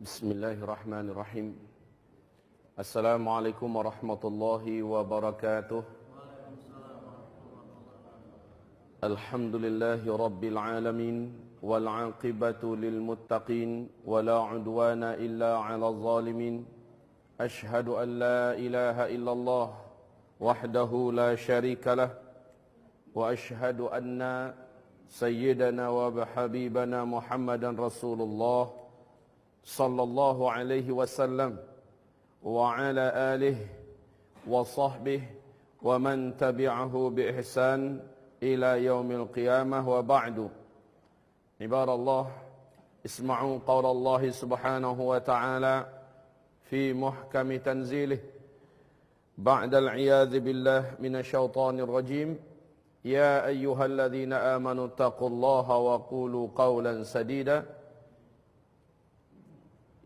بسم الله الرحمن الرحيم السلام عليكم ورحمة الله وبركاته الحمد لله رب العالمين والعاقبة للمتقين ولا عدوان إلا على الظالمين أشهد أن لا إله إلا الله وحده لا شريك له وأشهد أن سيدنا وحبيبنا محمدا رسول الله صلى الله عليه وسلم وعلى آله وصحبه ومن تبعه بإحسان إلى يوم القيامة وبعد. عباد الله اسمعوا قول الله سبحانه وتعالى في محكم تنزيله. بعد العياذ بالله من الشيطان الرجيم. يا أيها الذين آمنوا اتقوا الله وقولوا قولا سديدا.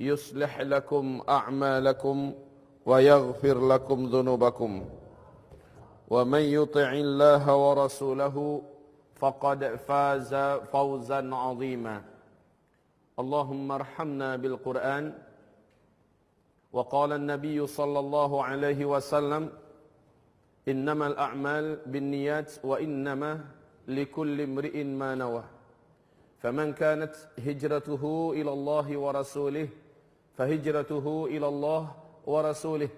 يصلح لكم أعمالكم ويغفر لكم ذنوبكم. ومن يطع الله ورسوله فقد فاز فوزا عظيما. اللهم ارحمنا بالقرآن. وقال النبي صلى الله عليه وسلم إنما الأعمال بالنيات وإنما لكل امرئ ما نوى. فمن كانت هجرته إلى الله ورسوله فهجرته إلى الله ورسوله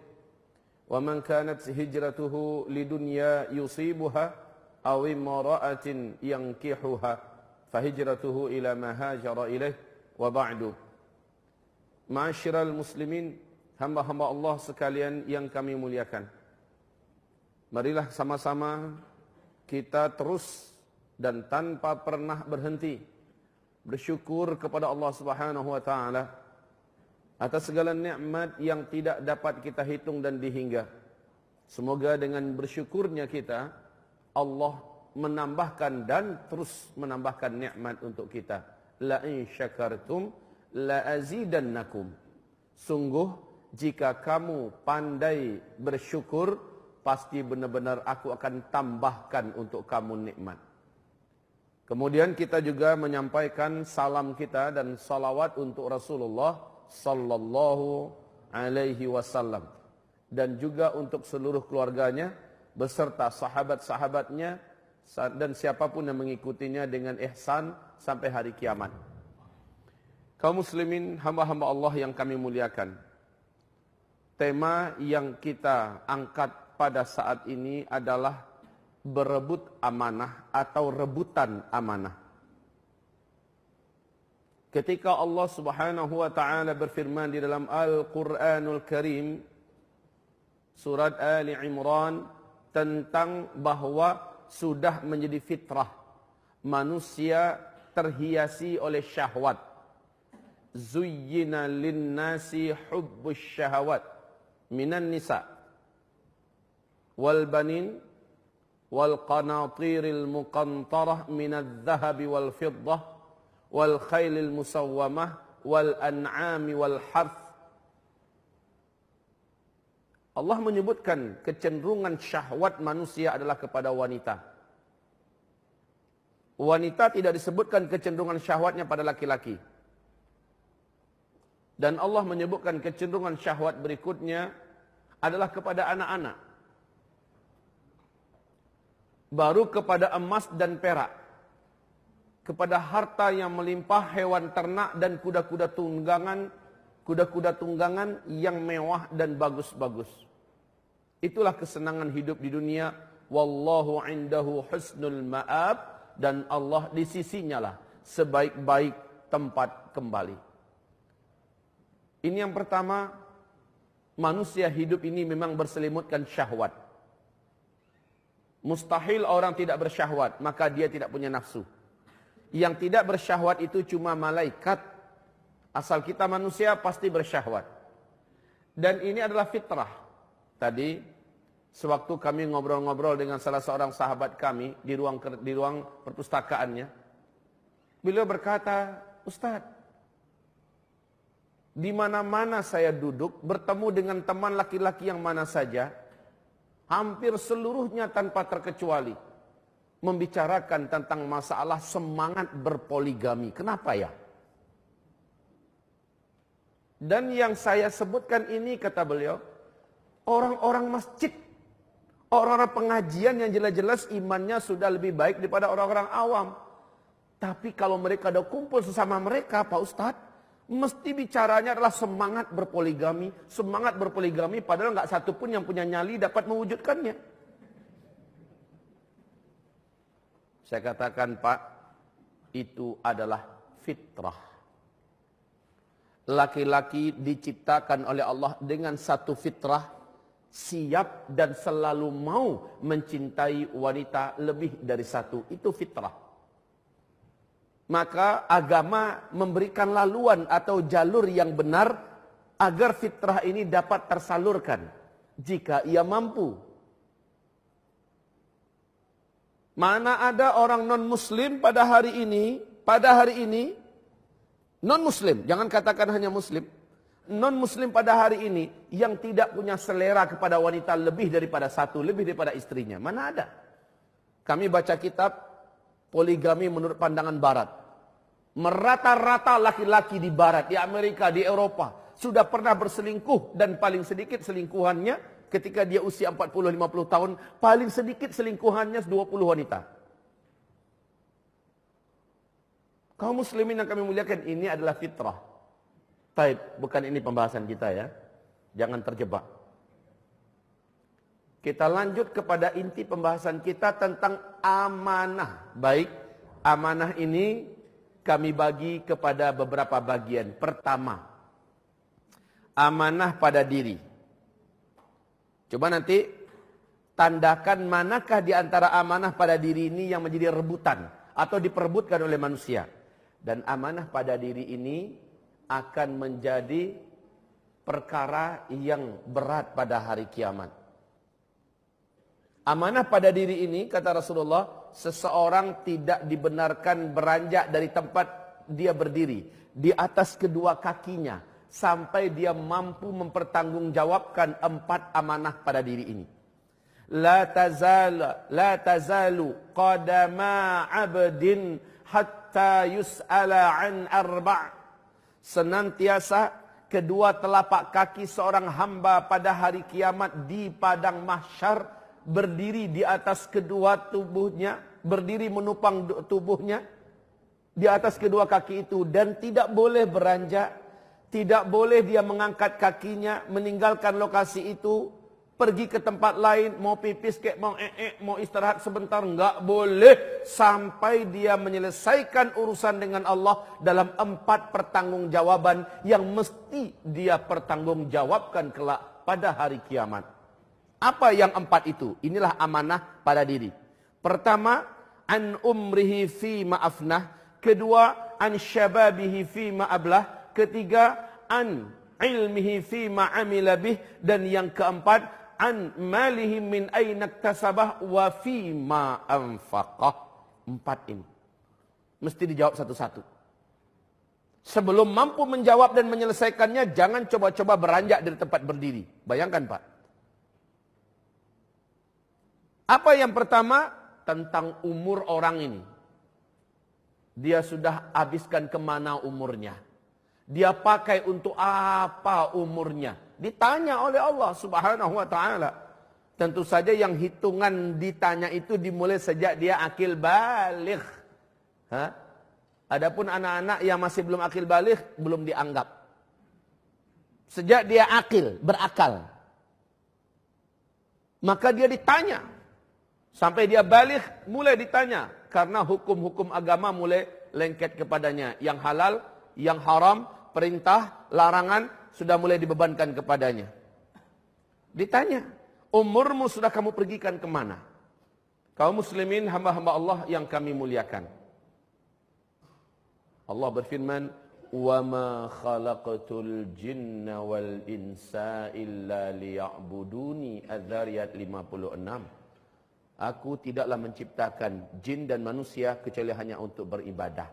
ومن كانت هجرته لدنيا يصيبها أو امرأة ينكحها فهجرته إلى ما هاجر إليه وبعد معاشر المسلمين hamba-hamba Allah sekalian yang kami muliakan. Marilah sama-sama kita terus dan tanpa pernah berhenti bersyukur kepada Allah Subhanahu wa taala atas segala nikmat yang tidak dapat kita hitung dan dihingga. Semoga dengan bersyukurnya kita Allah menambahkan dan terus menambahkan nikmat untuk kita. La in syakartum la azidannakum. Sungguh jika kamu pandai bersyukur, pasti benar-benar aku akan tambahkan untuk kamu nikmat. Kemudian kita juga menyampaikan salam kita dan salawat untuk Rasulullah sallallahu alaihi wasallam dan juga untuk seluruh keluarganya beserta sahabat-sahabatnya dan siapa pun yang mengikutinya dengan ihsan sampai hari kiamat. Kaum muslimin hamba-hamba Allah yang kami muliakan. Tema yang kita angkat pada saat ini adalah berebut amanah atau rebutan amanah. Ketika Allah Subhanahu wa taala berfirman di dalam Al-Qur'anul Karim surat Ali Imran tentang bahwa sudah menjadi fitrah manusia terhiasi oleh syahwat. Zuyyina lin-nasi hubbus syahawat minan nisa wal banin wal qanatiril muqantarah minadh dhahabi wal fiddah wal khailil musawwamah wal an'ami wal harth Allah menyebutkan kecenderungan syahwat manusia adalah kepada wanita. Wanita tidak disebutkan kecenderungan syahwatnya pada laki-laki. Dan Allah menyebutkan kecenderungan syahwat berikutnya adalah kepada anak-anak. Baru kepada emas dan perak. Kepada harta yang melimpah hewan ternak dan kuda-kuda tunggangan, kuda-kuda tunggangan yang mewah dan bagus-bagus. Itulah kesenangan hidup di dunia. Wallahu indahu husnul ma'ab dan Allah di sisinya lah sebaik-baik tempat kembali. Ini yang pertama, manusia hidup ini memang berselimutkan syahwat. Mustahil orang tidak bersyahwat, maka dia tidak punya nafsu. Yang tidak bersyahwat itu cuma malaikat. Asal kita manusia pasti bersyahwat. Dan ini adalah fitrah. Tadi, sewaktu kami ngobrol-ngobrol dengan salah seorang sahabat kami di ruang di ruang perpustakaannya, beliau berkata, Ustadz, di mana-mana saya duduk, bertemu dengan teman laki-laki yang mana saja, hampir seluruhnya tanpa terkecuali membicarakan tentang masalah semangat berpoligami. Kenapa ya? Dan yang saya sebutkan ini kata beliau, orang-orang masjid, orang-orang pengajian yang jelas-jelas imannya sudah lebih baik daripada orang-orang awam. Tapi kalau mereka ada kumpul sesama mereka, Pak Ustadz, mesti bicaranya adalah semangat berpoligami, semangat berpoligami, padahal nggak satu pun yang punya nyali dapat mewujudkannya. Saya katakan Pak, itu adalah fitrah. Laki-laki diciptakan oleh Allah dengan satu fitrah siap dan selalu mau mencintai wanita lebih dari satu. Itu fitrah. Maka agama memberikan laluan atau jalur yang benar agar fitrah ini dapat tersalurkan jika ia mampu. Mana ada orang non muslim pada hari ini, pada hari ini Non-muslim, jangan katakan hanya muslim. Non-muslim pada hari ini yang tidak punya selera kepada wanita lebih daripada satu, lebih daripada istrinya. Mana ada? Kami baca kitab poligami menurut pandangan barat. Merata-rata laki-laki di barat, di Amerika, di Eropa. Sudah pernah berselingkuh dan paling sedikit selingkuhannya ketika dia usia 40-50 tahun. Paling sedikit selingkuhannya 20 wanita. Kaum muslimin yang kami muliakan ini adalah fitrah. Baik, bukan ini pembahasan kita ya. Jangan terjebak. Kita lanjut kepada inti pembahasan kita tentang amanah. Baik, amanah ini kami bagi kepada beberapa bagian. Pertama, amanah pada diri. Coba nanti tandakan manakah di antara amanah pada diri ini yang menjadi rebutan atau diperebutkan oleh manusia. Dan amanah pada diri ini akan menjadi perkara yang berat pada hari kiamat. Amanah pada diri ini, kata Rasulullah, seseorang tidak dibenarkan beranjak dari tempat dia berdiri. Di atas kedua kakinya. Sampai dia mampu mempertanggungjawabkan empat amanah pada diri ini. La tazalu, la tazalu qadama abdin hatta yus'ala an arba' senantiasa kedua telapak kaki seorang hamba pada hari kiamat di padang mahsyar berdiri di atas kedua tubuhnya berdiri menupang tubuhnya di atas kedua kaki itu dan tidak boleh beranjak tidak boleh dia mengangkat kakinya meninggalkan lokasi itu pergi ke tempat lain, mau pipis kek, mau ee, mau istirahat sebentar, enggak boleh sampai dia menyelesaikan urusan dengan Allah dalam empat pertanggungjawaban yang mesti dia pertanggungjawabkan kelak pada hari kiamat. Apa yang empat itu? Inilah amanah pada diri. Pertama, an umrihi fi ma'afnah. Kedua, an syababihi fi ma'ablah. Ketiga, an ilmihi fi ma'amila bih. Dan yang keempat, an malihim min aina tasabah wa fi ma anfaqah. Empat ini. Mesti dijawab satu-satu. Sebelum mampu menjawab dan menyelesaikannya, jangan coba-coba beranjak dari tempat berdiri. Bayangkan Pak. Apa yang pertama? Tentang umur orang ini. Dia sudah habiskan ke mana umurnya. Dia pakai untuk apa umurnya. Ditanya oleh Allah subhanahu wa ta'ala. Tentu saja yang hitungan ditanya itu dimulai sejak dia akil balik. Ha? Adapun anak-anak yang masih belum akil balik, belum dianggap. Sejak dia akil, berakal. Maka dia ditanya. Sampai dia balik, mulai ditanya. Karena hukum-hukum agama mulai lengket kepadanya. Yang halal, yang haram, perintah, larangan, sudah mulai dibebankan kepadanya. Ditanya, umurmu sudah kamu pergikan kemana? Kaum muslimin hamba-hamba Allah yang kami muliakan. Allah berfirman, وَمَا خَلَقْتُ الْجِنَّ وَالْإِنسَ إِلَّا لِيَعْبُدُونِ Adzariyat 56 Aku tidaklah menciptakan jin dan manusia kecuali hanya untuk beribadah.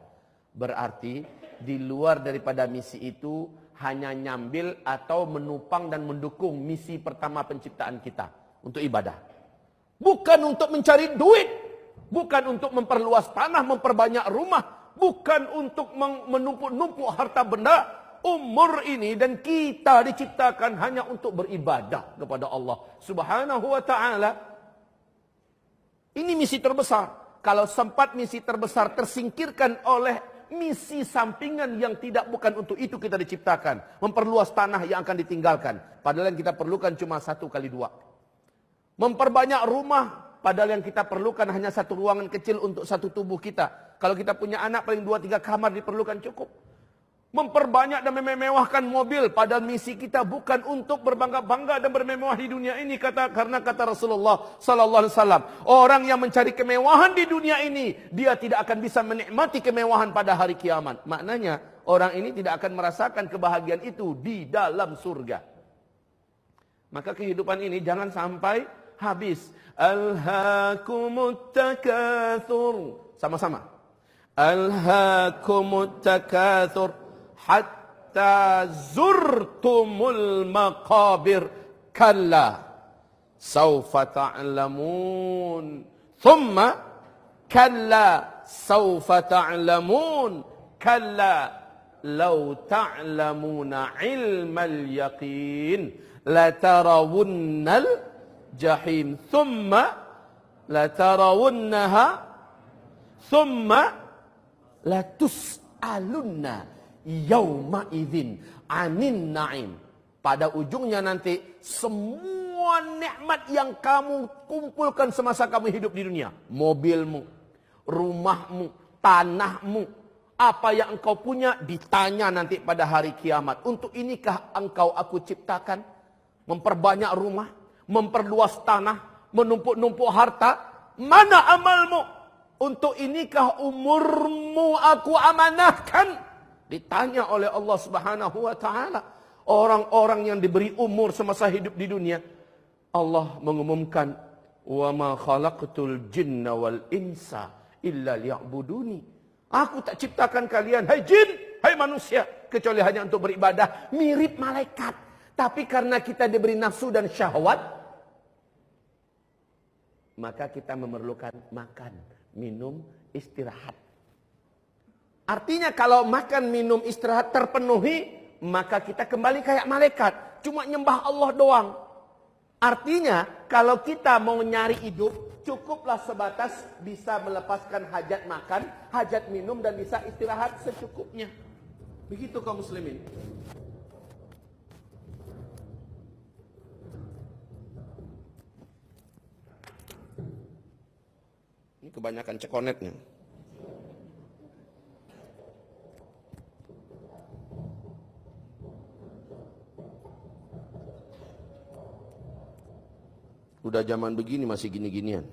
Berarti di luar daripada misi itu hanya nyambil atau menupang dan mendukung misi pertama penciptaan kita untuk ibadah. Bukan untuk mencari duit, bukan untuk memperluas tanah, memperbanyak rumah, bukan untuk menumpuk-numpuk harta benda, umur ini dan kita diciptakan hanya untuk beribadah kepada Allah Subhanahu wa taala. Ini misi terbesar. Kalau sempat misi terbesar tersingkirkan oleh misi sampingan yang tidak bukan untuk itu kita diciptakan. Memperluas tanah yang akan ditinggalkan. Padahal yang kita perlukan cuma satu kali dua. Memperbanyak rumah. Padahal yang kita perlukan hanya satu ruangan kecil untuk satu tubuh kita. Kalau kita punya anak paling dua tiga kamar diperlukan cukup memperbanyak dan memewahkan mobil. Padahal misi kita bukan untuk berbangga-bangga dan bermewah di dunia ini. Kata karena kata Rasulullah sallallahu alaihi wasallam orang yang mencari kemewahan di dunia ini dia tidak akan bisa menikmati kemewahan pada hari kiamat. Maknanya orang ini tidak akan merasakan kebahagiaan itu di dalam surga. Maka kehidupan ini jangan sampai habis. Alhaakumut takatsur sama-sama. Alhaakumut takatsur حتى زرتم المقابر. كلا سوف تعلمون. ثم كلا سوف تعلمون. كلا لو تعلمون علم اليقين لترون الجحيم. ثم لترونها. ثم لتسألن. Yauma idzin anin naim. Pada ujungnya nanti semua nikmat yang kamu kumpulkan semasa kamu hidup di dunia, mobilmu, rumahmu, tanahmu, apa yang engkau punya ditanya nanti pada hari kiamat. Untuk inikah engkau aku ciptakan? Memperbanyak rumah, memperluas tanah, menumpuk-numpuk harta. Mana amalmu? Untuk inikah umurmu aku amanahkan? Ditanya oleh Allah Subhanahu wa taala, orang-orang yang diberi umur semasa hidup di dunia, Allah mengumumkan, "Wa ma khalaqtul jinna wal insa illa liya'buduni." Aku tak ciptakan kalian, hai jin, hai manusia, kecuali hanya untuk beribadah, mirip malaikat. Tapi karena kita diberi nafsu dan syahwat, maka kita memerlukan makan, minum, istirahat. Artinya kalau makan, minum, istirahat terpenuhi, maka kita kembali kayak malaikat. Cuma nyembah Allah doang. Artinya kalau kita mau nyari hidup, cukuplah sebatas bisa melepaskan hajat makan, hajat minum, dan bisa istirahat secukupnya. Begitu kaum muslimin. Ini kebanyakan cekonetnya. Udah zaman begini masih gini-ginian.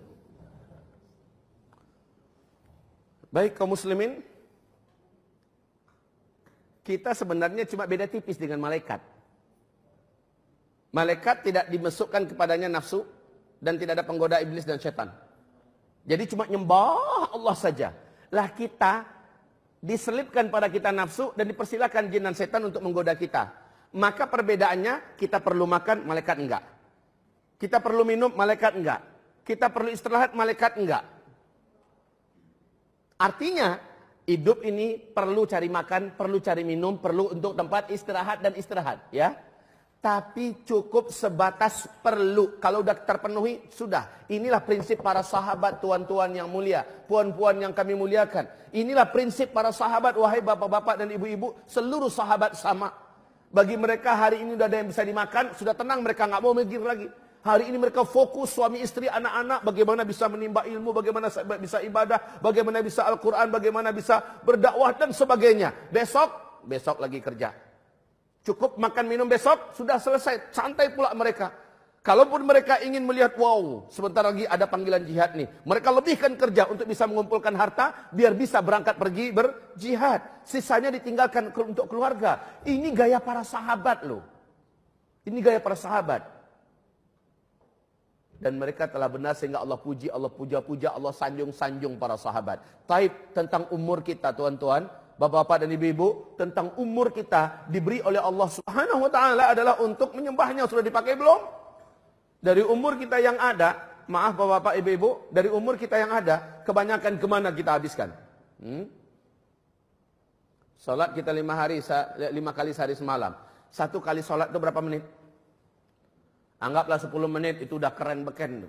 Baik kaum muslimin, kita sebenarnya cuma beda tipis dengan malaikat. Malaikat tidak dimasukkan kepadanya nafsu dan tidak ada penggoda iblis dan setan. Jadi cuma nyembah Allah saja. Lah kita diselipkan pada kita nafsu dan dipersilakan jin dan setan untuk menggoda kita. Maka perbedaannya kita perlu makan, malaikat enggak. Kita perlu minum, malaikat enggak. Kita perlu istirahat, malaikat enggak. Artinya, hidup ini perlu cari makan, perlu cari minum, perlu untuk tempat istirahat dan istirahat. ya. Tapi cukup sebatas perlu. Kalau sudah terpenuhi, sudah. Inilah prinsip para sahabat tuan-tuan yang mulia. Puan-puan yang kami muliakan. Inilah prinsip para sahabat, wahai bapak-bapak dan ibu-ibu. Seluruh sahabat sama. Bagi mereka hari ini sudah ada yang bisa dimakan, sudah tenang mereka nggak mau mikir lagi. Hari ini mereka fokus suami istri anak-anak bagaimana bisa menimba ilmu, bagaimana bisa ibadah, bagaimana bisa Al-Quran, bagaimana bisa berdakwah dan sebagainya. Besok, besok lagi kerja. Cukup makan minum besok, sudah selesai. Santai pula mereka. Kalaupun mereka ingin melihat, wow, sebentar lagi ada panggilan jihad nih. Mereka lebihkan kerja untuk bisa mengumpulkan harta, biar bisa berangkat pergi berjihad. Sisanya ditinggalkan untuk keluarga. Ini gaya para sahabat loh. Ini gaya para sahabat dan mereka telah benar sehingga Allah puji, Allah puja-puja, Allah sanjung-sanjung para sahabat. Taib tentang umur kita tuan-tuan, bapak-bapak dan ibu-ibu, tentang umur kita diberi oleh Allah Subhanahu wa taala adalah untuk menyembahnya. Sudah dipakai belum? Dari umur kita yang ada, maaf bapak-bapak ibu-ibu, dari umur kita yang ada, kebanyakan ke mana kita habiskan? Hmm? Sholat kita lima hari, lima kali sehari semalam. Satu kali sholat itu berapa menit? Anggaplah sepuluh menit itu udah keren beken.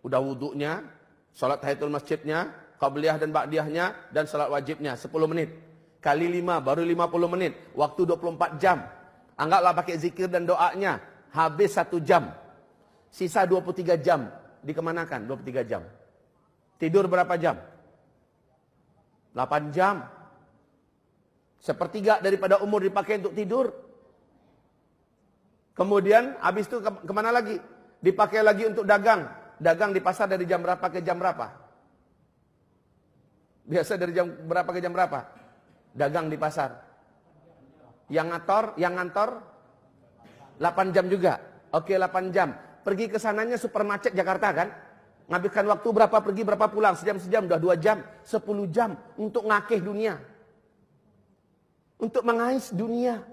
Udah wuduknya, sholat tahiyatul masjidnya, qabliyah dan ba'diyahnya, dan sholat wajibnya sepuluh menit. Kali lima baru lima puluh menit. Waktu dua puluh empat jam. Anggaplah pakai zikir dan doanya. Habis satu jam. Sisa dua puluh tiga jam. Dikemanakan dua puluh tiga jam? Tidur berapa jam? Delapan jam. Sepertiga daripada umur dipakai untuk tidur. Kemudian habis itu ke ke mana lagi? Dipakai lagi untuk dagang. Dagang di pasar dari jam berapa ke jam berapa? Biasa dari jam berapa ke jam berapa? Dagang di pasar. Yang ngator, yang ngantor 8 jam juga. Oke, 8 jam. Pergi ke sananya super macet Jakarta kan? Ngabiskan waktu berapa pergi, berapa pulang? Sejam-sejam, udah 2 jam, 10 jam untuk ngakeh dunia untuk mengais dunia.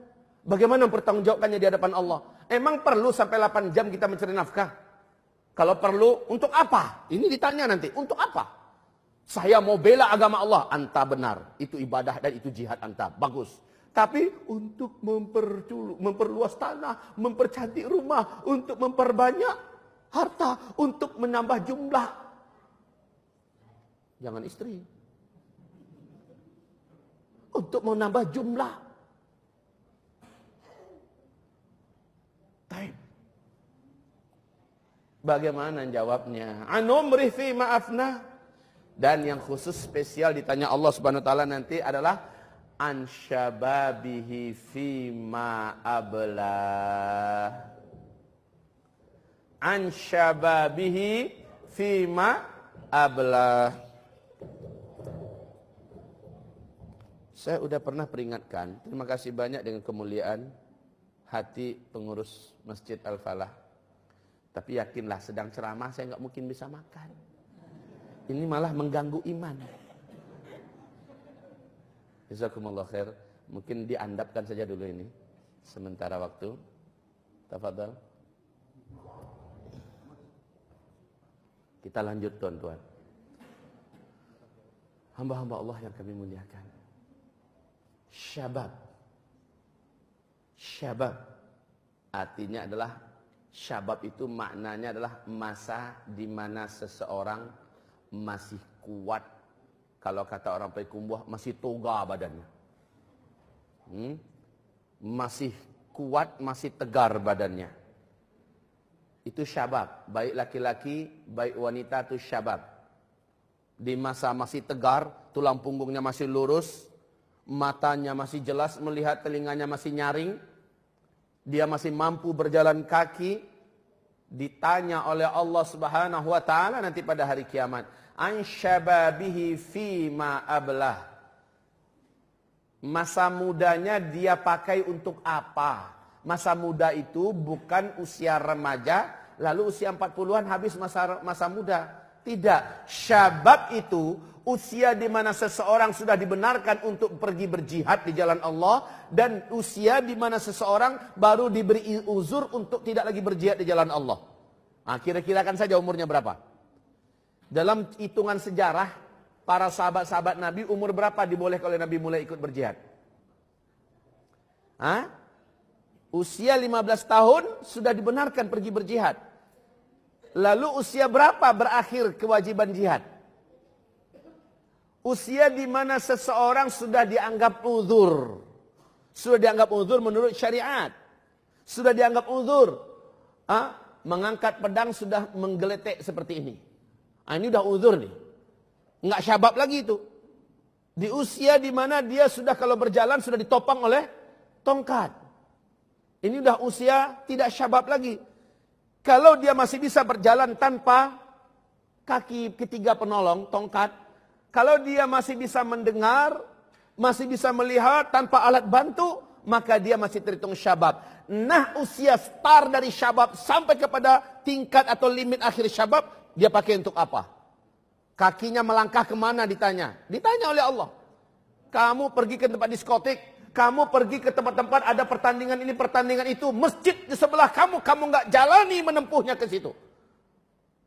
Bagaimana mempertanggungjawabkannya di hadapan Allah? Emang perlu sampai 8 jam kita mencari nafkah? Kalau perlu, untuk apa? Ini ditanya nanti, untuk apa? Saya mau bela agama Allah. Anta benar, itu ibadah dan itu jihad anta. Bagus. Tapi untuk memperluas tanah, mempercantik rumah, untuk memperbanyak harta, untuk menambah jumlah. Jangan istri untuk menambah jumlah. Taib. Bagaimana jawabnya? Anumri fi maafna. Dan yang khusus spesial ditanya Allah Subhanahu wa taala nanti adalah an syababihi fi ma abla. An syababihi fi ma abla. Saya sudah pernah peringatkan, terima kasih banyak dengan kemuliaan hati pengurus Masjid Al-Falah. Tapi yakinlah sedang ceramah saya nggak mungkin bisa makan. Ini malah mengganggu iman. Jazakumullah khair. Mungkin diandapkan saja dulu ini. Sementara waktu. Tafadhal. Kita lanjut tuan-tuan. Hamba-hamba Allah yang kami muliakan syabab. Syabab artinya adalah syabab itu maknanya adalah masa di mana seseorang masih kuat. Kalau kata orang Pekumbuh masih toga badannya. Hmm? Masih kuat, masih tegar badannya. Itu syabab. Baik laki-laki, baik wanita itu syabab. Di masa masih tegar, tulang punggungnya masih lurus, matanya masih jelas melihat, telinganya masih nyaring, dia masih mampu berjalan kaki, ditanya oleh Allah Subhanahu wa taala nanti pada hari kiamat, an syababihi ma ablah. Masa mudanya dia pakai untuk apa? Masa muda itu bukan usia remaja, lalu usia 40-an habis masa masa muda. Tidak, syabab itu usia di mana seseorang sudah dibenarkan untuk pergi berjihad di jalan Allah dan usia di mana seseorang baru diberi uzur untuk tidak lagi berjihad di jalan Allah. Nah, kira-kira kan saja umurnya berapa? Dalam hitungan sejarah, para sahabat-sahabat Nabi umur berapa dibolehkan oleh Nabi mulai ikut berjihad? Hah? Usia 15 tahun sudah dibenarkan pergi berjihad. Lalu usia berapa berakhir kewajiban jihad? Usia di mana seseorang sudah dianggap uzur. Sudah dianggap uzur menurut syariat. Sudah dianggap uzur. Ah, mengangkat pedang sudah menggeletek seperti ini. Ah, ini udah uzur nih. Enggak syabab lagi itu. Di usia di mana dia sudah kalau berjalan sudah ditopang oleh tongkat. Ini udah usia tidak syabab lagi. Kalau dia masih bisa berjalan tanpa kaki ketiga penolong, tongkat, kalau dia masih bisa mendengar, masih bisa melihat tanpa alat bantu, maka dia masih terhitung syabab. Nah usia start dari syabab sampai kepada tingkat atau limit akhir syabab, dia pakai untuk apa? Kakinya melangkah ke mana ditanya? Ditanya oleh Allah. Kamu pergi ke tempat diskotik, kamu pergi ke tempat-tempat ada pertandingan ini, pertandingan itu, masjid di sebelah kamu, kamu nggak jalani menempuhnya ke situ.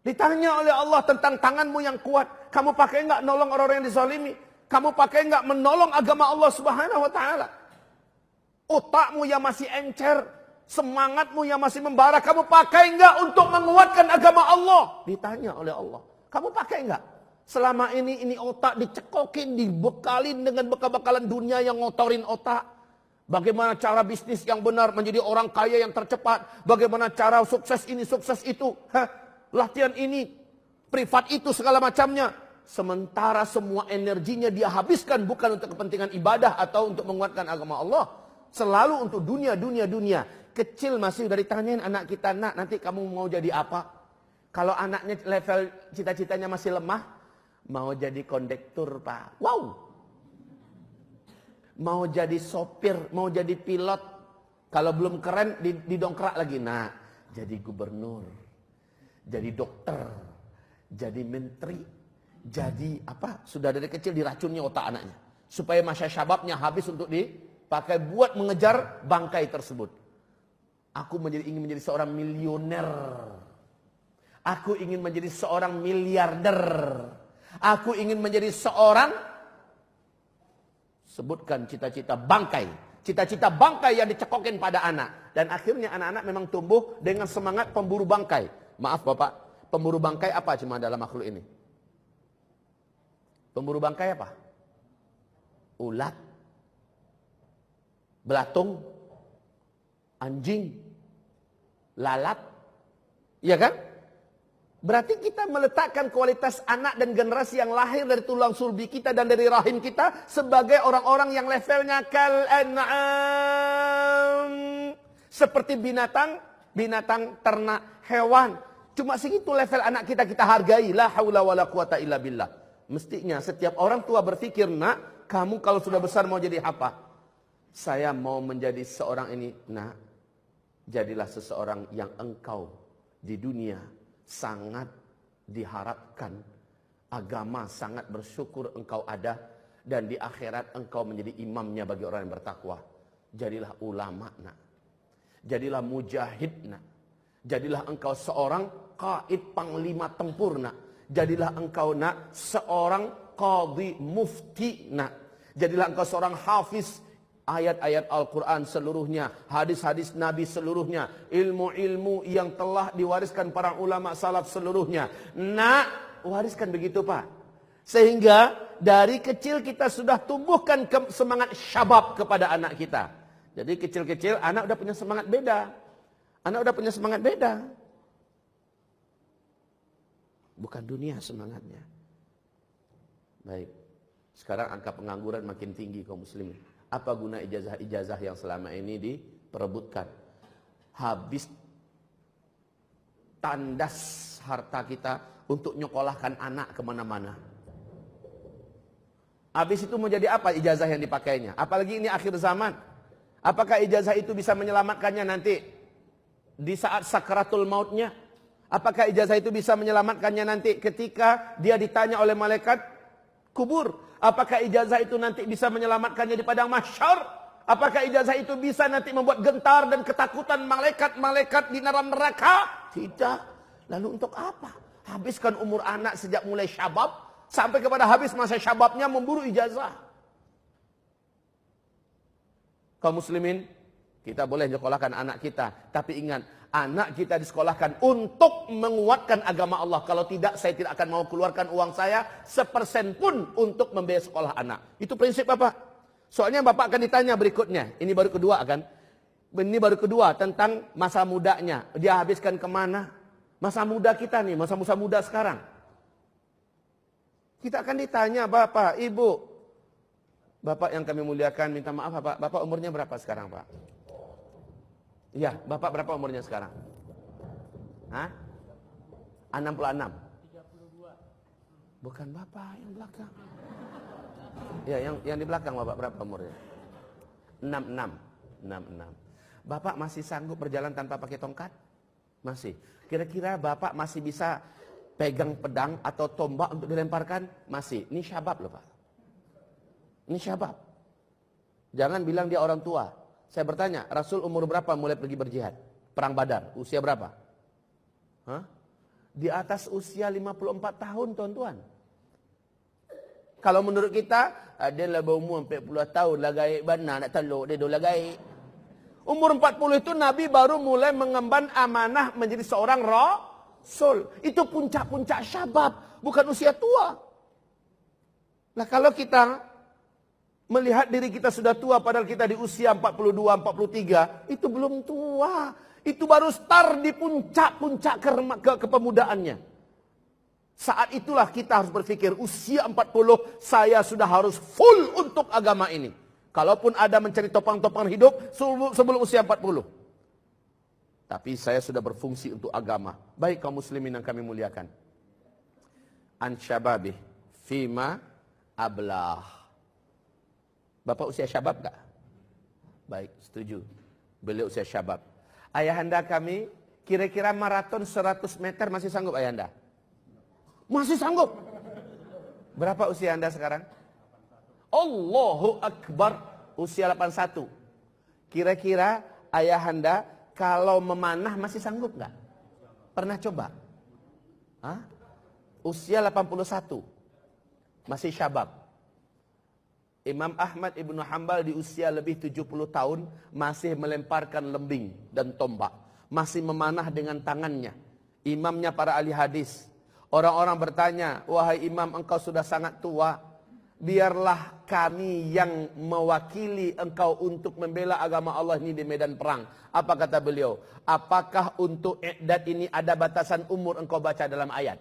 Ditanya oleh Allah tentang tanganmu yang kuat. Kamu pakai enggak nolong orang-orang yang dizalimi? Kamu pakai nggak menolong agama Allah Subhanahu wa taala? Otakmu yang masih encer, semangatmu yang masih membara, kamu pakai nggak untuk menguatkan agama Allah? Ditanya oleh Allah. Kamu pakai nggak? Selama ini ini otak dicekokin, dibekalin dengan bekal-bekalan dunia yang ngotorin otak. Bagaimana cara bisnis yang benar menjadi orang kaya yang tercepat. Bagaimana cara sukses ini, sukses itu. Hah? Latihan ini, privat itu, segala macamnya. Sementara semua energinya dia habiskan bukan untuk kepentingan ibadah atau untuk menguatkan agama Allah. Selalu untuk dunia, dunia, dunia. Kecil masih dari tanyain anak kita, nak nanti kamu mau jadi apa? Kalau anaknya level cita-citanya masih lemah, mau jadi kondektur pak. Wow. Mau jadi sopir, mau jadi pilot. Kalau belum keren didongkrak lagi. Nah, jadi gubernur, jadi dokter, jadi menteri, jadi apa? Sudah dari kecil diracunnya otak anaknya. Supaya masa syababnya habis untuk dipakai buat mengejar bangkai tersebut. Aku menjadi ingin menjadi seorang milioner. Aku ingin menjadi seorang miliarder. Aku ingin menjadi seorang sebutkan cita-cita bangkai. Cita-cita bangkai yang dicekokin pada anak. Dan akhirnya anak-anak memang tumbuh dengan semangat pemburu bangkai. Maaf Bapak, pemburu bangkai apa cuma dalam makhluk ini? Pemburu bangkai apa? Ulat, belatung, anjing, lalat. Iya kan? Berarti kita meletakkan kualitas anak dan generasi yang lahir dari tulang sulbi kita dan dari rahim kita sebagai orang-orang yang levelnya kal an'am. Seperti binatang, binatang ternak, hewan. Cuma segitu level anak kita kita hargai. La haula wa la quwata illa billah. Mestinya setiap orang tua berpikir, nak, kamu kalau sudah besar mau jadi apa? Saya mau menjadi seorang ini. Nak, jadilah seseorang yang engkau di dunia sangat diharapkan. Agama sangat bersyukur engkau ada. Dan di akhirat engkau menjadi imamnya bagi orang yang bertakwa. Jadilah ulama, nak. Jadilah mujahid, nak. Jadilah engkau seorang kaid panglima tempur, nak Jadilah engkau nak seorang qadhi mufti nak. Jadilah engkau seorang hafiz ayat-ayat Al-Quran seluruhnya, hadis-hadis Nabi seluruhnya, ilmu-ilmu yang telah diwariskan para ulama salaf seluruhnya. Nak, wariskan begitu Pak. Sehingga dari kecil kita sudah tumbuhkan semangat syabab kepada anak kita. Jadi kecil-kecil anak udah punya semangat beda. Anak udah punya semangat beda. Bukan dunia semangatnya. Baik. Sekarang angka pengangguran makin tinggi kaum muslimin. Apa guna ijazah-ijazah yang selama ini diperebutkan? Habis tandas harta kita untuk nyokolahkan anak ke mana-mana. Habis itu mau jadi apa ijazah yang dipakainya? Apalagi ini akhir zaman. Apakah ijazah itu bisa menyelamatkannya nanti di saat sakaratul mautnya? Apakah ijazah itu bisa menyelamatkannya nanti ketika dia ditanya oleh malaikat kubur? Apakah ijazah itu nanti bisa menyelamatkannya di padang mahsyar? Apakah ijazah itu bisa nanti membuat gentar dan ketakutan malaikat-malaikat di dalam neraka? Tidak. Lalu untuk apa? Habiskan umur anak sejak mulai syabab sampai kepada habis masa syababnya memburu ijazah. Kaum muslimin, kita boleh nyekolahkan anak kita, tapi ingat anak kita disekolahkan untuk menguatkan agama Allah. Kalau tidak, saya tidak akan mau keluarkan uang saya sepersen pun untuk membiayai sekolah anak. Itu prinsip Bapak. Soalnya Bapak akan ditanya berikutnya. Ini baru kedua kan. Ini baru kedua tentang masa mudanya. Dia habiskan ke mana? Masa muda kita nih, masa-masa muda sekarang. Kita akan ditanya Bapak, Ibu. Bapak yang kami muliakan, minta maaf Bapak. Bapak umurnya berapa sekarang Pak? Iya, Bapak berapa umurnya sekarang? Hah? 66. 32. Bukan Bapak yang belakang. Ya, yang yang di belakang Bapak berapa umurnya? 66. 66. Bapak masih sanggup berjalan tanpa pakai tongkat? Masih. Kira-kira Bapak masih bisa pegang pedang atau tombak untuk dilemparkan? Masih. Ini syabab loh Pak. Ini syabab. Jangan bilang dia orang tua. Saya bertanya, Rasul umur berapa mulai pergi berjihad? Perang Badar, usia berapa? Hah? Di atas usia 54 tahun, tuan-tuan. Kalau menurut kita, ada lah berumur 40 tahun lah gaib benar nak teluk dia dah gaib. Umur 40 itu Nabi baru mulai mengemban amanah menjadi seorang rasul. Itu puncak-puncak syabab, bukan usia tua. Nah kalau kita melihat diri kita sudah tua padahal kita di usia 42, 43, itu belum tua. Itu baru start di puncak-puncak ke, ke kepemudaannya. Saat itulah kita harus berpikir usia 40 saya sudah harus full untuk agama ini. Kalaupun ada mencari topang-topang hidup sebelum usia 40. Tapi saya sudah berfungsi untuk agama. Baik kaum muslimin yang kami muliakan. An syababih fima ablah. Bapak usia syabab tak? Baik, setuju. Beliau usia syabab. Ayahanda kami kira-kira maraton 100 meter masih sanggup ayahanda? Masih sanggup. Berapa usia anda sekarang? Allahu Akbar usia 81. Kira-kira ayahanda kalau memanah masih sanggup nggak? Pernah coba? Hah? Usia 81. Masih syabab. Imam Ahmad Ibnu Hambal di usia lebih 70 tahun masih melemparkan lembing dan tombak. Masih memanah dengan tangannya. Imamnya para ahli hadis. Orang-orang bertanya, wahai imam engkau sudah sangat tua. Biarlah kami yang mewakili engkau untuk membela agama Allah ini di medan perang. Apa kata beliau? Apakah untuk i'dad ini ada batasan umur engkau baca dalam ayat?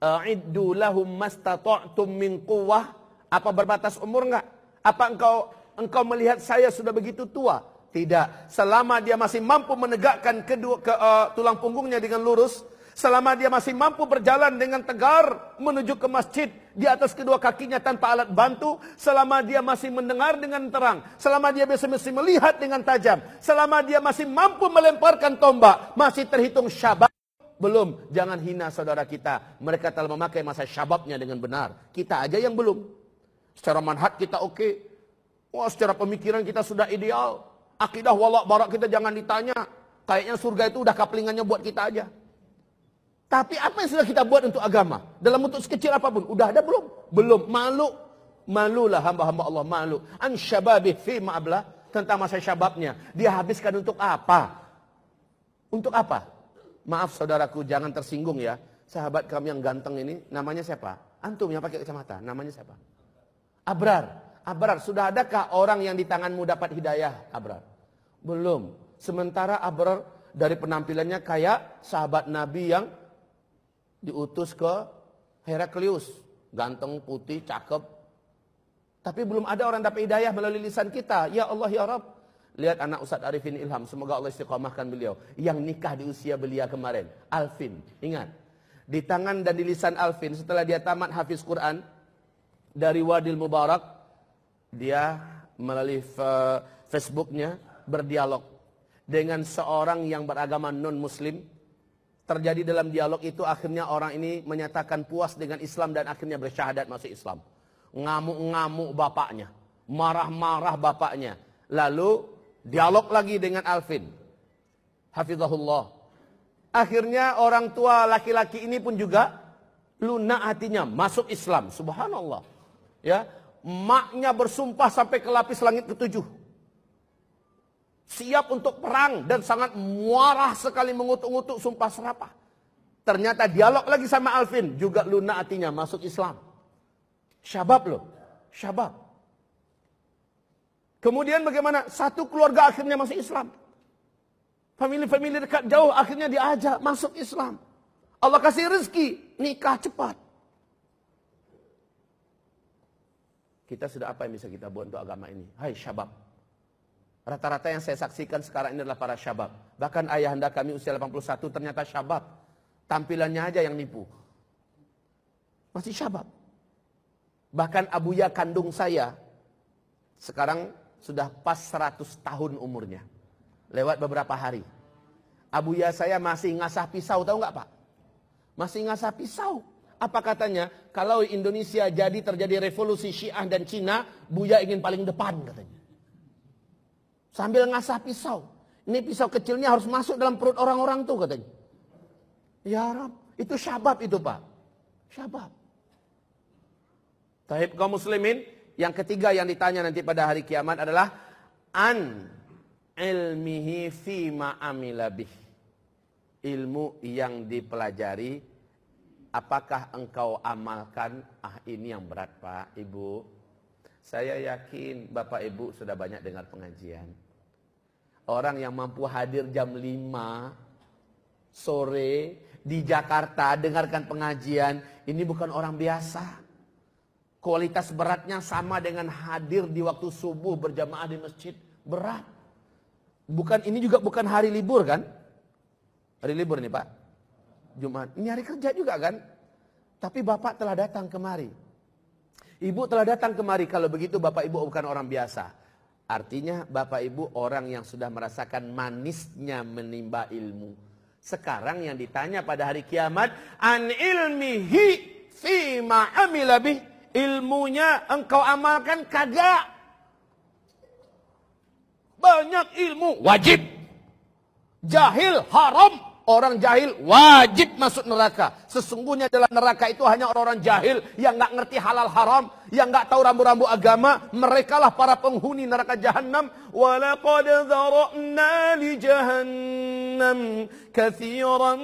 A'iddu lahum mastata'tum min quwwah apa berbatas umur enggak? Apa engkau engkau melihat saya sudah begitu tua? Tidak. Selama dia masih mampu menegakkan kedua ke, uh, tulang punggungnya dengan lurus, selama dia masih mampu berjalan dengan tegar menuju ke masjid di atas kedua kakinya tanpa alat bantu, selama dia masih mendengar dengan terang, selama dia bisa masih melihat dengan tajam, selama dia masih mampu melemparkan tombak, masih terhitung syabab. Belum, jangan hina saudara kita. Mereka telah memakai masa syababnya dengan benar. Kita aja yang belum. Secara manhat kita oke. Okay. Wah, secara pemikiran kita sudah ideal. Akidah walak barak kita jangan ditanya. Kayaknya surga itu udah kaplingannya buat kita aja. Tapi apa yang sudah kita buat untuk agama? Dalam bentuk sekecil apa pun. Udah ada belum? Belum. Malu. Malulah hamba-hamba Allah. Malu. An syababih fi ma'ablah. Tentang masa syababnya. Dia habiskan untuk apa? Untuk apa? Maaf saudaraku, jangan tersinggung ya. Sahabat kami yang ganteng ini, namanya siapa? Antum yang pakai kacamata, namanya siapa? Abrar. Abrar, sudah adakah orang yang di tanganmu dapat hidayah? Abrar. Belum. Sementara Abrar dari penampilannya kayak sahabat Nabi yang diutus ke Heraklius. Ganteng, putih, cakep. Tapi belum ada orang dapat hidayah melalui lisan kita. Ya Allah, Ya Rabb. Lihat anak Ustaz Arifin Ilham. Semoga Allah istiqamahkan beliau. Yang nikah di usia belia kemarin. Alvin. Ingat. Di tangan dan di lisan Alvin setelah dia tamat hafiz Quran dari Wadil Mubarak dia melalui Facebooknya berdialog dengan seorang yang beragama non muslim terjadi dalam dialog itu akhirnya orang ini menyatakan puas dengan Islam dan akhirnya bersyahadat masuk Islam. Ngamuk-ngamuk bapaknya marah-marah bapaknya. Lalu dialog lagi dengan Alvin. Hafizahullah. Akhirnya orang tua laki-laki ini pun juga lunak hatinya masuk Islam. Subhanallah Ya, maknya bersumpah sampai ke lapis langit ketujuh. Siap untuk perang dan sangat muarah sekali mengutuk-ngutuk sumpah serapah. Ternyata dialog lagi sama Alvin juga lunak hatinya masuk Islam. Syabab loh, syabab. Kemudian bagaimana? Satu keluarga akhirnya masuk Islam. Famili-famili dekat jauh akhirnya diajak masuk Islam. Allah kasih rezeki, nikah cepat. Kita sudah apa yang bisa kita buat untuk agama ini? Hai syabab. Rata-rata yang saya saksikan sekarang ini adalah para syabab. Bahkan ayahanda kami usia 81 ternyata syabab. Tampilannya aja yang nipu. Masih syabab. Bahkan abuya kandung saya sekarang sudah pas 100 tahun umurnya. Lewat beberapa hari. Abuya saya masih ngasah pisau, tahu nggak Pak? Masih ngasah pisau. Apa katanya? Kalau Indonesia jadi terjadi revolusi Syiah dan Cina, Buya ingin paling depan katanya. Sambil ngasah pisau. Ini pisau kecilnya harus masuk dalam perut orang-orang tuh katanya. Ya Rab, itu syabab itu Pak. Syabab. Tahib kaum muslimin, yang ketiga yang ditanya nanti pada hari kiamat adalah an ilmihi fima amilabih. Ilmu yang dipelajari apakah engkau amalkan? Ah ini yang berat Pak, Ibu. Saya yakin Bapak Ibu sudah banyak dengar pengajian. Orang yang mampu hadir jam 5 sore di Jakarta dengarkan pengajian, ini bukan orang biasa. Kualitas beratnya sama dengan hadir di waktu subuh berjamaah di masjid. Berat. Bukan ini juga bukan hari libur kan? Hari libur nih Pak. Jumat. Ini hari kerja juga kan? Tapi Bapak telah datang kemari. Ibu telah datang kemari. Kalau begitu Bapak Ibu bukan orang biasa. Artinya Bapak Ibu orang yang sudah merasakan manisnya menimba ilmu. Sekarang yang ditanya pada hari kiamat. An ilmihi fima amilabih ilmunya engkau amalkan kagak. Banyak ilmu wajib. Jahil haram orang jahil wajib masuk neraka. Sesungguhnya dalam neraka itu hanya orang-orang jahil yang nggak ngerti halal haram, yang nggak tahu rambu-rambu agama. Merekalah para penghuni neraka jahanam. Walaqad zara'na li jahannam kathiran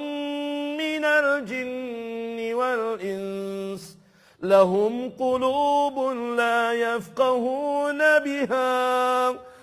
minal jinni wal ins. Lahum qulubun la yafqahuna biha.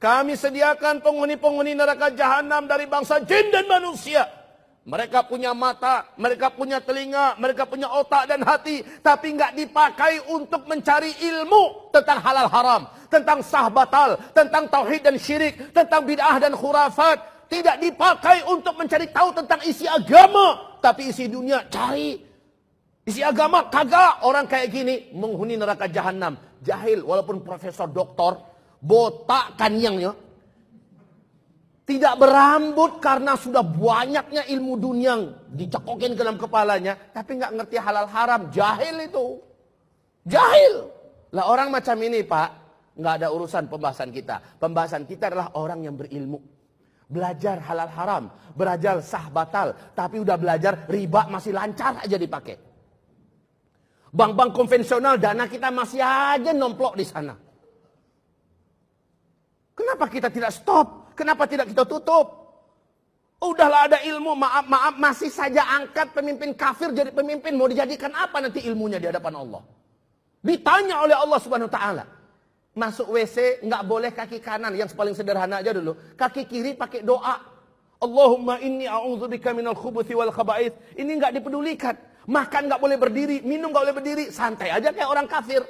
Kami sediakan penghuni-penghuni neraka jahanam dari bangsa jin dan manusia. Mereka punya mata, mereka punya telinga, mereka punya otak dan hati. Tapi nggak dipakai untuk mencari ilmu tentang halal haram. Tentang sah batal, tentang tauhid dan syirik, tentang bid'ah dan khurafat. Tidak dipakai untuk mencari tahu tentang isi agama. Tapi isi dunia cari Isi agama kagak orang kayak gini menghuni neraka jahanam. Jahil walaupun profesor doktor, botak kan ya. Tidak berambut karena sudah banyaknya ilmu dunia dicekokin ke dalam kepalanya. Tapi nggak ngerti halal haram. Jahil itu. Jahil. Lah orang macam ini pak, nggak ada urusan pembahasan kita. Pembahasan kita adalah orang yang berilmu. Belajar halal haram, belajar sah batal. Tapi udah belajar riba masih lancar aja dipakai. Bank-bank konvensional dana kita masih aja nomplok di sana. Kenapa kita tidak stop? Kenapa tidak kita tutup? Udahlah ada ilmu, maaf, maaf, masih saja angkat pemimpin kafir jadi pemimpin. Mau dijadikan apa nanti ilmunya di hadapan Allah? Ditanya oleh Allah subhanahu wa ta'ala. Masuk WC nggak boleh kaki kanan, yang paling sederhana aja dulu. Kaki kiri pakai doa. Allahumma inni a'udzubika minal khubuthi wal khaba'ith. Ini nggak dipedulikan. Makan nggak boleh berdiri, minum nggak boleh berdiri, santai aja kayak orang kafir.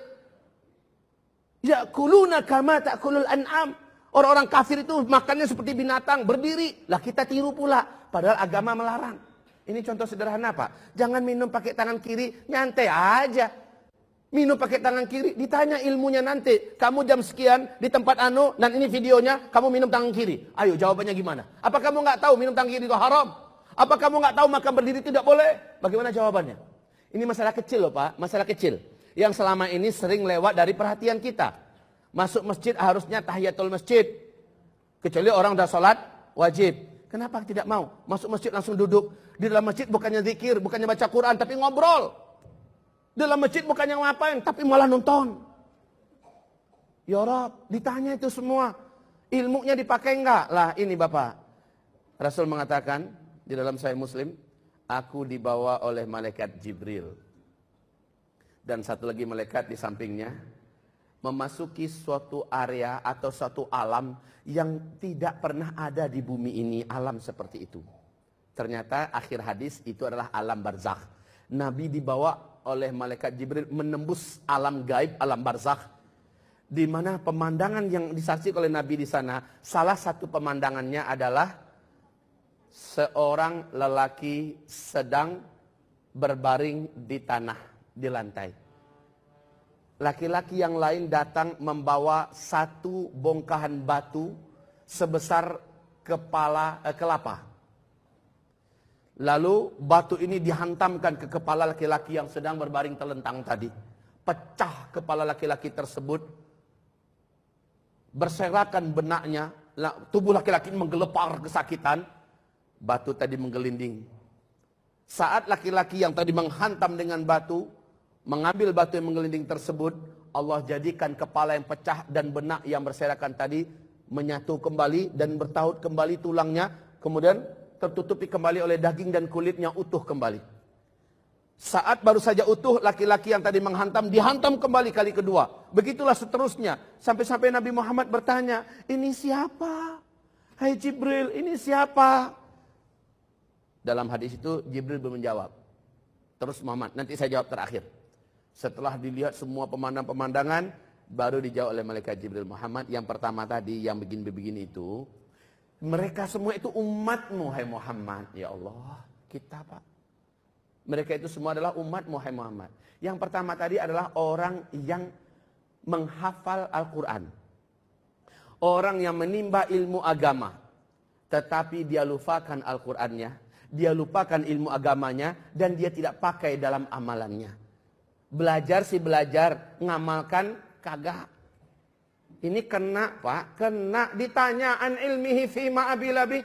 Ya kuluna kama tak kulul an'am. Orang-orang kafir itu makannya seperti binatang, berdiri. Lah kita tiru pula. Padahal agama melarang. Ini contoh sederhana Pak. Jangan minum pakai tangan kiri, nyantai aja. Minum pakai tangan kiri, ditanya ilmunya nanti. Kamu jam sekian di tempat anu, dan ini videonya, kamu minum tangan kiri. Ayo jawabannya gimana? Apa kamu nggak tahu minum tangan kiri itu haram? Apa kamu nggak tahu makan berdiri tidak boleh? Bagaimana jawabannya? Ini masalah kecil loh Pak, masalah kecil. Yang selama ini sering lewat dari perhatian kita. Masuk masjid harusnya tahiyatul masjid. Kecuali orang udah sholat, wajib. Kenapa tidak mau? Masuk masjid langsung duduk. Di dalam masjid bukannya zikir, bukannya baca Quran, tapi ngobrol. Di dalam masjid bukannya ngapain, tapi malah nonton. Ya Rob, ditanya itu semua. Ilmunya dipakai enggak? Lah ini Bapak. Rasul mengatakan, di dalam Sahih Muslim, aku dibawa oleh malaikat Jibril. Dan satu lagi malaikat di sampingnya memasuki suatu area atau suatu alam yang tidak pernah ada di bumi ini alam seperti itu. Ternyata akhir hadis itu adalah alam barzakh. Nabi dibawa oleh malaikat Jibril menembus alam gaib, alam barzakh di mana pemandangan yang disaksikan oleh Nabi di sana, salah satu pemandangannya adalah seorang lelaki sedang berbaring di tanah, di lantai. Laki-laki yang lain datang membawa satu bongkahan batu sebesar kepala eh, kelapa. Lalu batu ini dihantamkan ke kepala laki-laki yang sedang berbaring telentang tadi. Pecah kepala laki-laki tersebut. Berserakan benaknya. Tubuh laki-laki menggelepar kesakitan. Batu tadi menggelinding. Saat laki-laki yang tadi menghantam dengan batu. Mengambil batu yang menggelinding tersebut. Allah jadikan kepala yang pecah dan benak yang berserakan tadi. Menyatu kembali dan bertaut kembali tulangnya. Kemudian tertutupi kembali oleh daging dan kulitnya utuh kembali. Saat baru saja utuh, laki-laki yang tadi menghantam, dihantam kembali kali kedua. Begitulah seterusnya. Sampai-sampai Nabi Muhammad bertanya, ini siapa? Hai Jibril, ini siapa? Dalam hadis itu Jibril belum menjawab. Terus Muhammad, nanti saya jawab terakhir. Setelah dilihat semua pemandangan-pemandangan, baru dijawab oleh malaikat Jibril Muhammad. Yang pertama tadi, yang begini-begini itu, mereka semua itu umatmu, hai Muhammad. Ya Allah, kita pak. Mereka itu semua adalah umatmu, hai Muhammad. Yang pertama tadi adalah orang yang menghafal Al-Quran. Orang yang menimba ilmu agama. Tetapi dia lupakan Al-Qurannya. Dia lupakan ilmu agamanya. Dan dia tidak pakai dalam amalannya. Belajar sih belajar. Ngamalkan kagak. Ini kena pak, kena ditanya an ilmihi fima abilabi.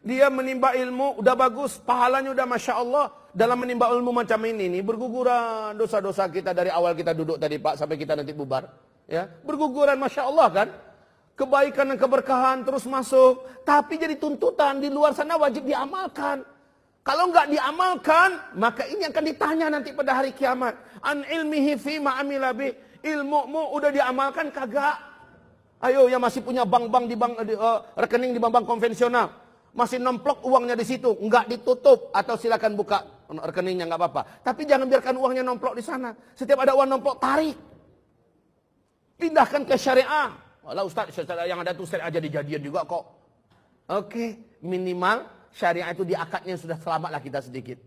Dia menimba ilmu, udah bagus, pahalanya udah Masya Allah. Dalam menimba ilmu macam ini, nih berguguran dosa-dosa kita dari awal kita duduk tadi pak, sampai kita nanti bubar. ya Berguguran Masya Allah kan. Kebaikan dan keberkahan terus masuk. Tapi jadi tuntutan di luar sana wajib diamalkan. Kalau nggak diamalkan, maka ini akan ditanya nanti pada hari kiamat. An ilmihi fima amilabi. Ilmumu udah diamalkan kagak? Ayo yang masih punya bank-bank di bank di, uh, rekening di bank-bank konvensional, masih nemplok uangnya di situ, nggak ditutup atau silakan buka rekeningnya nggak apa-apa. Tapi jangan biarkan uangnya nomplok di sana. Setiap ada uang nomplok tarik, pindahkan ke syariah. Walau Ustaz, syariah yang ada tuh syariah jadi jadian juga kok. Oke, minimal syariah itu di akadnya sudah selamatlah kita sedikit.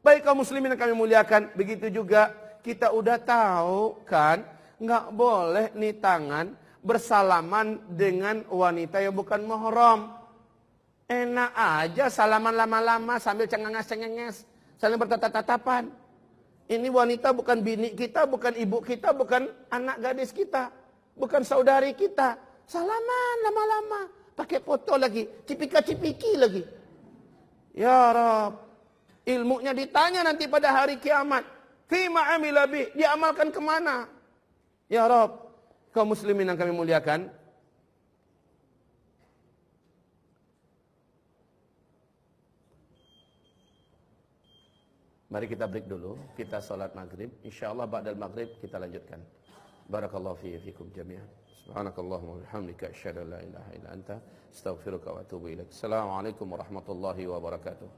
Baik kaum muslimin yang kami muliakan, begitu juga kita udah tahu kan, nggak boleh nih tangan bersalaman dengan wanita yang bukan mahram. Enak aja salaman lama-lama sambil cengenges-cengenges. Saling bertatap-tatapan. Ini wanita bukan bini kita, bukan ibu kita, bukan anak gadis kita. Bukan saudari kita. Salaman lama-lama. Pakai foto lagi. Cipika-cipiki lagi. Ya Rab. Ilmunya ditanya nanti pada hari kiamat. Fima amilabi. Diamalkan ke mana? Ya Rab kaum muslimin yang kami muliakan, Mari kita break dulu, kita sholat maghrib. InsyaAllah ba'dal maghrib kita lanjutkan. Barakallahu fi fikum jami'an. سبحانك اللهم وبحمدك اشهد ان لا اله الا انت استغفرك واتوب اليك السلام عليكم ورحمه الله وبركاته